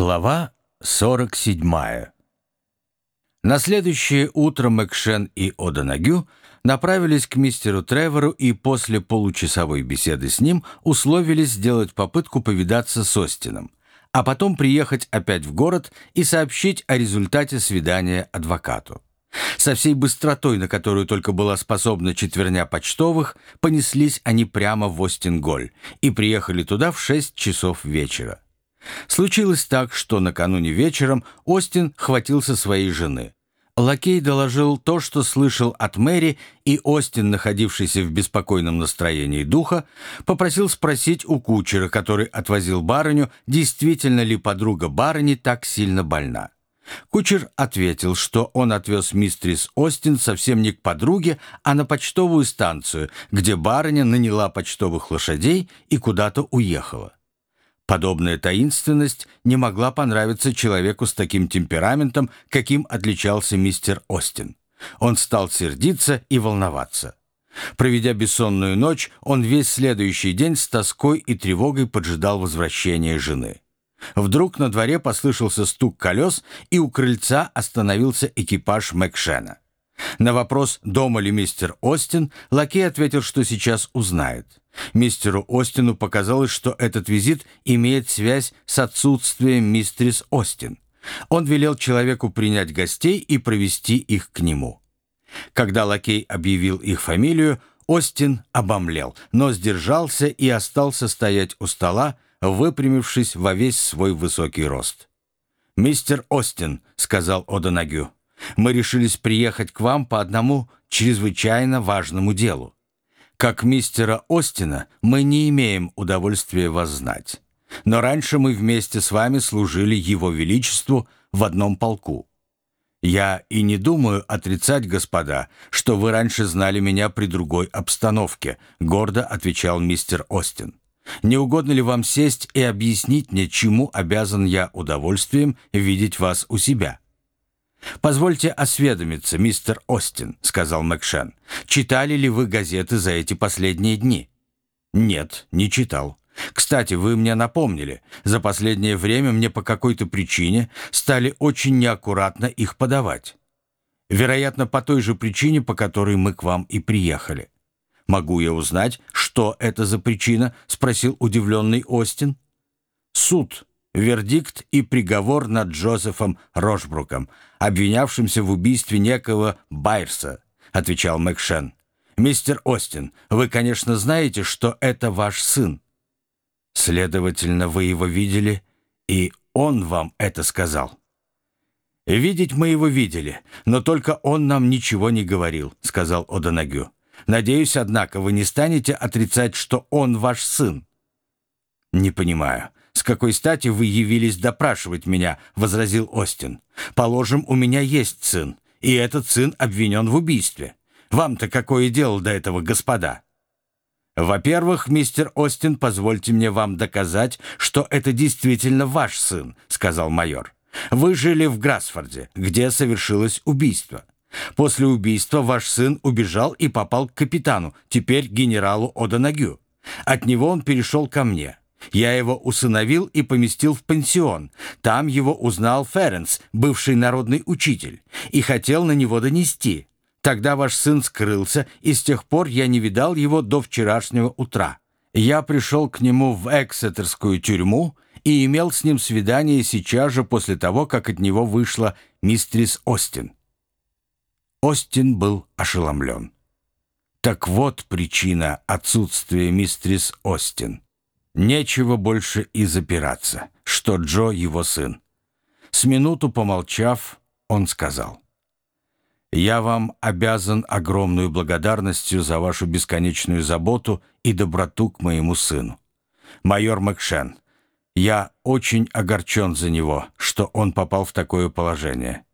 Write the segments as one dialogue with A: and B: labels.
A: Глава 47 На следующее утро Мэкшен и Оданагю направились к мистеру Тревору и после получасовой беседы с ним условились сделать попытку повидаться с Остином, а потом приехать опять в город и сообщить о результате свидания адвокату. Со всей быстротой, на которую только была способна четверня почтовых, понеслись они прямо в Остинголь и приехали туда в 6 часов вечера. Случилось так, что накануне вечером Остин хватился своей жены. Лакей доложил то, что слышал от Мэри, и Остин, находившийся в беспокойном настроении духа, попросил спросить у кучера, который отвозил барыню, действительно ли подруга барыни так сильно больна. Кучер ответил, что он отвез мистрис Остин совсем не к подруге, а на почтовую станцию, где барыня наняла почтовых лошадей и куда-то уехала. Подобная таинственность не могла понравиться человеку с таким темпераментом, каким отличался мистер Остин. Он стал сердиться и волноваться. Проведя бессонную ночь, он весь следующий день с тоской и тревогой поджидал возвращения жены. Вдруг на дворе послышался стук колес, и у крыльца остановился экипаж Мэкшена. На вопрос, дома ли мистер Остин, лакей ответил, что сейчас узнает. Мистеру Остину показалось, что этот визит имеет связь с отсутствием мистерис Остин. Он велел человеку принять гостей и провести их к нему. Когда лакей объявил их фамилию, Остин обомлел, но сдержался и остался стоять у стола, выпрямившись во весь свой высокий рост. «Мистер Остин», — сказал Одонагю, — «мы решились приехать к вам по одному чрезвычайно важному делу. Как мистера Остина мы не имеем удовольствия вас знать. Но раньше мы вместе с вами служили Его Величеству в одном полку. Я и не думаю отрицать, господа, что вы раньше знали меня при другой обстановке, гордо отвечал мистер Остин. Не угодно ли вам сесть и объяснить мне, чему обязан я удовольствием видеть вас у себя? «Позвольте осведомиться, мистер Остин», — сказал Мэкшен. «Читали ли вы газеты за эти последние дни?» «Нет, не читал. Кстати, вы мне напомнили. За последнее время мне по какой-то причине стали очень неаккуратно их подавать. Вероятно, по той же причине, по которой мы к вам и приехали. Могу я узнать, что это за причина?» — спросил удивленный Остин. «Суд», вердикт и приговор над Джозефом Рошбруком, обвинявшимся в убийстве некого Байерса, отвечал Мэкшен. «Мистер Остин, вы, конечно, знаете, что это ваш сын. Следовательно, вы его видели, и он вам это сказал». «Видеть мы его видели, но только он нам ничего не говорил», — сказал Оданагю. «Надеюсь, однако, вы не станете отрицать, что он ваш сын». «Не понимаю. «С какой стати вы явились допрашивать меня?» — возразил Остин. «Положим, у меня есть сын, и этот сын обвинен в убийстве. Вам-то какое дело до этого, господа?» «Во-первых, мистер Остин, позвольте мне вам доказать, что это действительно ваш сын», — сказал майор. «Вы жили в Грасфорде, где совершилось убийство. После убийства ваш сын убежал и попал к капитану, теперь генералу Оданагю. От него он перешел ко мне. Я его усыновил и поместил в пансион. Там его узнал Ференс, бывший народный учитель, и хотел на него донести. Тогда ваш сын скрылся, и с тех пор я не видал его до вчерашнего утра. Я пришел к нему в Эксетерскую тюрьму и имел с ним свидание сейчас же после того, как от него вышла мистрис Остин. Остин был ошеломлен. Так вот причина отсутствия мистрис Остин. Нечего больше и запираться, что Джо его сын. С минуту помолчав, он сказал. «Я вам обязан огромную благодарностью за вашу бесконечную заботу и доброту к моему сыну. Майор Макшен, я очень огорчен за него, что он попал в такое положение.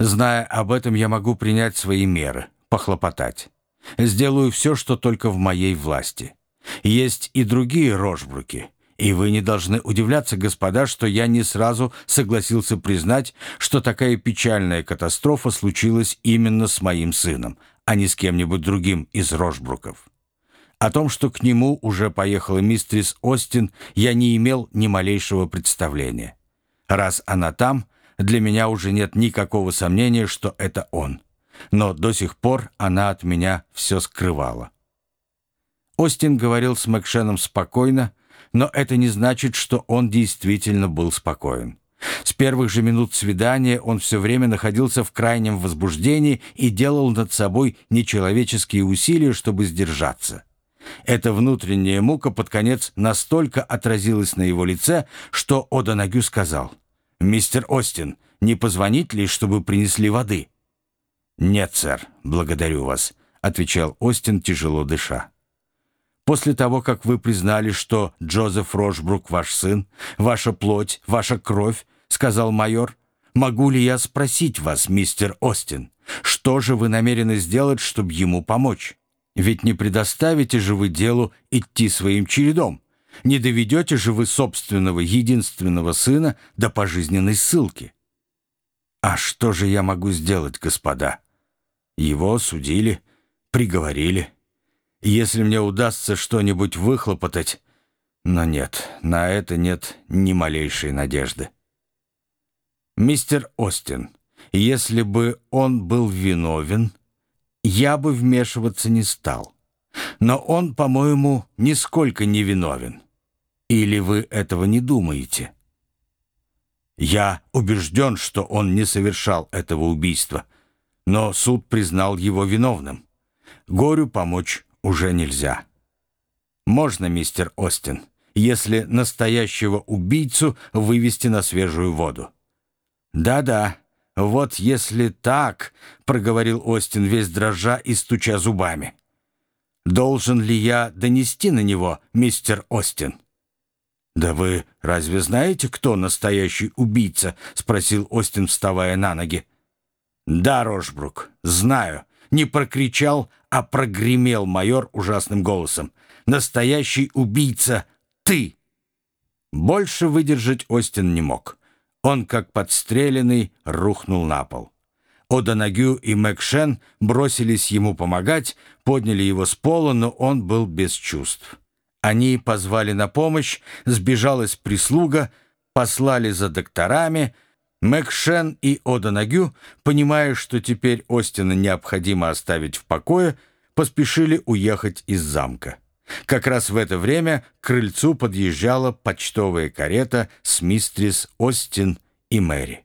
A: Зная об этом, я могу принять свои меры, похлопотать. Сделаю все, что только в моей власти». Есть и другие рожбруки. И вы не должны удивляться, господа, что я не сразу согласился признать, что такая печальная катастрофа случилась именно с моим сыном, а не с кем-нибудь другим из рожбруков. О том, что к нему уже поехала мистрис Остин, я не имел ни малейшего представления. Раз она там, для меня уже нет никакого сомнения, что это он. Но до сих пор она от меня все скрывала. Остин говорил с Мэкшеном спокойно, но это не значит, что он действительно был спокоен. С первых же минут свидания он все время находился в крайнем возбуждении и делал над собой нечеловеческие усилия, чтобы сдержаться. Эта внутренняя мука под конец настолько отразилась на его лице, что О'Донагю сказал, «Мистер Остин, не позвонить ли, чтобы принесли воды?» «Нет, сэр, благодарю вас», — отвечал Остин, тяжело дыша. «После того, как вы признали, что Джозеф Рошбрук ваш сын, ваша плоть, ваша кровь, — сказал майор, — могу ли я спросить вас, мистер Остин, что же вы намерены сделать, чтобы ему помочь? Ведь не предоставите же вы делу идти своим чередом, не доведете же вы собственного единственного сына до пожизненной ссылки». «А что же я могу сделать, господа?» Его судили, приговорили. Если мне удастся что-нибудь выхлопотать... Но нет, на это нет ни малейшей надежды. Мистер Остин, если бы он был виновен, я бы вмешиваться не стал. Но он, по-моему, нисколько не виновен. Или вы этого не думаете? Я убежден, что он не совершал этого убийства — но суд признал его виновным. Горю помочь уже нельзя. Можно, мистер Остин, если настоящего убийцу вывести на свежую воду. Да-да, вот если так, проговорил Остин весь дрожа и стуча зубами. Должен ли я донести на него, мистер Остин? «Да вы разве знаете, кто настоящий убийца?» — спросил Остин, вставая на ноги. «Да, Рожбрук, знаю». Не прокричал, а прогремел майор ужасным голосом. «Настоящий убийца — ты!» Больше выдержать Остин не мог. Он, как подстреленный, рухнул на пол. О'Донагю и Мэкшен бросились ему помогать, подняли его с пола, но он был без чувств. Они позвали на помощь, сбежалась прислуга, послали за докторами — Мэкшен и О'Донагю, понимая, что теперь Остина необходимо оставить в покое, поспешили уехать из замка. Как раз в это время к крыльцу подъезжала почтовая карета с мистрис Остин и Мэри.